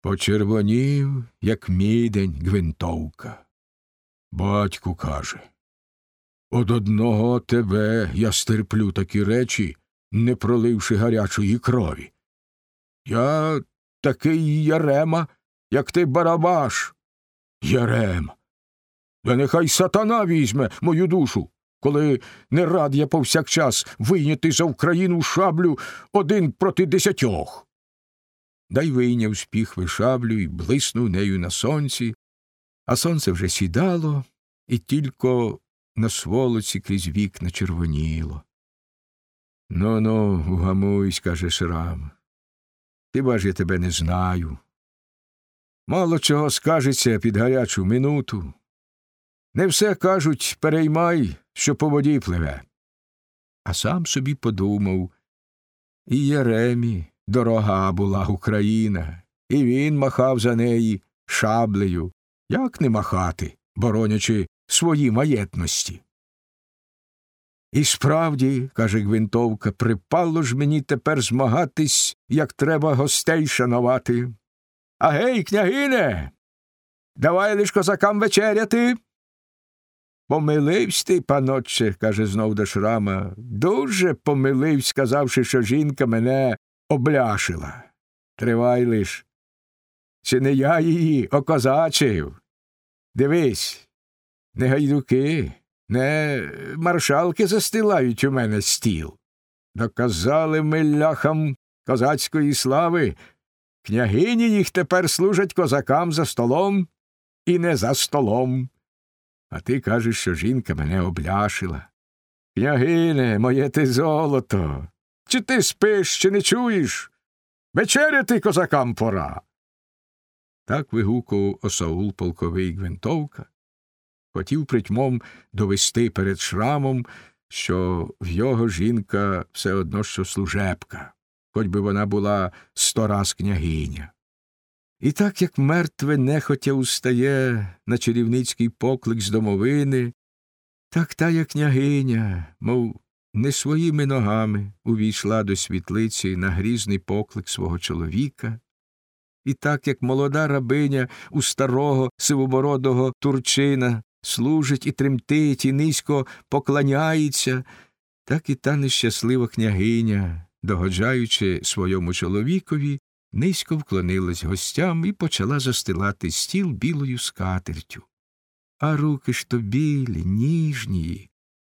Почервонів, як мідень гвинтовка. Батьку каже, од одного тебе я стерплю такі речі, не проливши гарячої крові. Я такий Ярема, як ти барабаш. Ярем. Да нехай сатана візьме мою душу, коли не рад я повсякчас вийняти за Україну шаблю один проти десятьох. Дай вийняв спіхви шаблю і блиснув нею на сонці, а сонце вже сідало, і тільки на сволоці крізь вікна червоніло. Ну ну, угамуйсь, каже Шрам. Хіба ж я тебе не знаю? Мало чого скажеться під гарячу минуту. Не все кажуть переймай, що по воді пливе. А сам собі подумав і Єремі дорога була Україна, і він махав за неї шаблею. Як не махати, боронячи свої маєтності? І справді, каже Гвинтовка, припало ж мені тепер змагатись, як треба гостей шанувати. А гей, княгине, давай лиш козакам вечеряти. Помиливсь ти, панотче, каже знов до шрама, дуже помиливсь, сказавши, що жінка мене обляшила. Тривай лиш. Чи не я її окозачив? Дивись, не гайдуки, не маршалки застилають у мене стіл. Доказали ми ляхам козацької слави. Княгині їх тепер служать козакам за столом і не за столом. А ти кажеш, що жінка мене обляшила. Княгине, моє ти золото. Чи ти спиш, чи не чуєш? Вечеряти козакам пора. Так вигукував осаул полковий Гвинтовка. Хотів притьмом довести перед шрамом, що в його жінка все одно що служебка, хоч би вона була сто раз княгиня. І так як мертве нехотя устає на чарівницький поклик з домовини, так тая княгиня, мов не своїми ногами увійшла до світлиці на грізний поклик свого чоловіка, і так як молода рабиня у старого сивобородого турчина служить і тремтить, і низько поклоняється, так і та нещаслива княгиня, догоджаючи своєму чоловікові, низько вклонилась гостям і почала застилати стіл білою скатертю. А руки ж то білі, ніжні,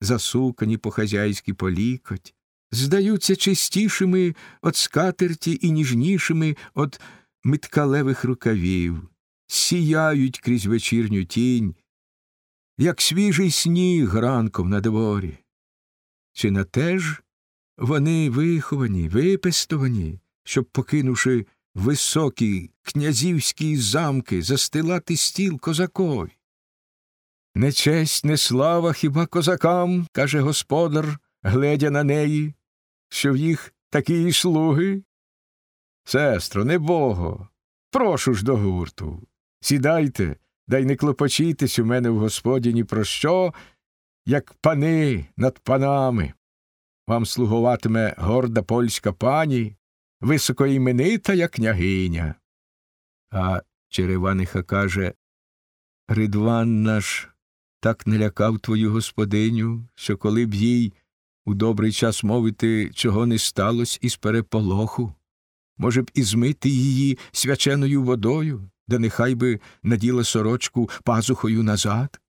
засукані по хазяйськи по лікоть, здаються чистішими від скатерті і ніжнішими від миткалевих рукавів, сіяють крізь вечірню тінь, як свіжий сніг ранком на дворі. Чи на те ж вони виховані, випестовані, щоб, покинувши високі князівські замки, застилати стіл козакові? Не честь, не слава хіба козакам, каже господар, гледя на неї, що в їх такі слуги? Сестро, не бого, прошу ж до гурту. Сідайте, дай не клопочітесь у мене в господі ні про що, як пани над панами. Вам слугуватиме горда польська пані, високоіменита, як княгиня. А Череваниха каже Ридван наш так не лякав твою господиню, що коли б їй у добрий час мовити, чого не сталося із переполоху, може б і змити її свяченою водою, да нехай би наділа сорочку пазухою назад?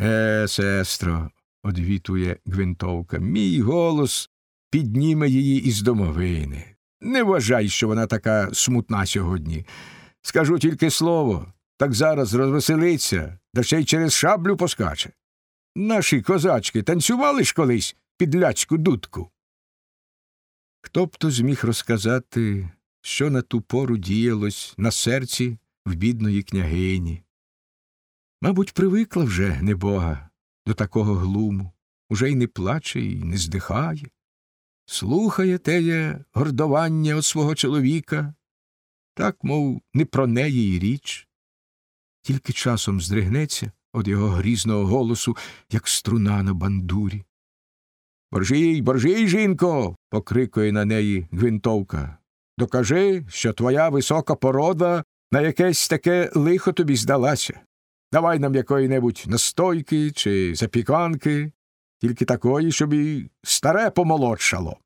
Е, сестро, одвітує Гвинтовка, мій голос підніме її із домовини. Не вважай, що вона така смутна сьогодні. Скажу тільки слово, так зараз розвеселиться, да ще й через шаблю поскаче. Наші козачки танцювали ж колись під ляцьку дудку. Хто б то зміг розказати, що на ту пору діялось на серці в бідної княгині? Мабуть, привикла вже небога до такого глуму, уже й не плаче, і не здихає, слухає теє гордування от свого чоловіка, так, мов не про неї й річ, тільки часом здригнеться від його грізного голосу, як струна на бандурі. Боржій, боржій, жінко. покрикує на неї гвинтовка. Докажи, що твоя висока порода на якесь таке лихо тобі здалася. Давай нам якої-небудь настойки чи запіканки, тільки такої, щоб і старе помолодшало.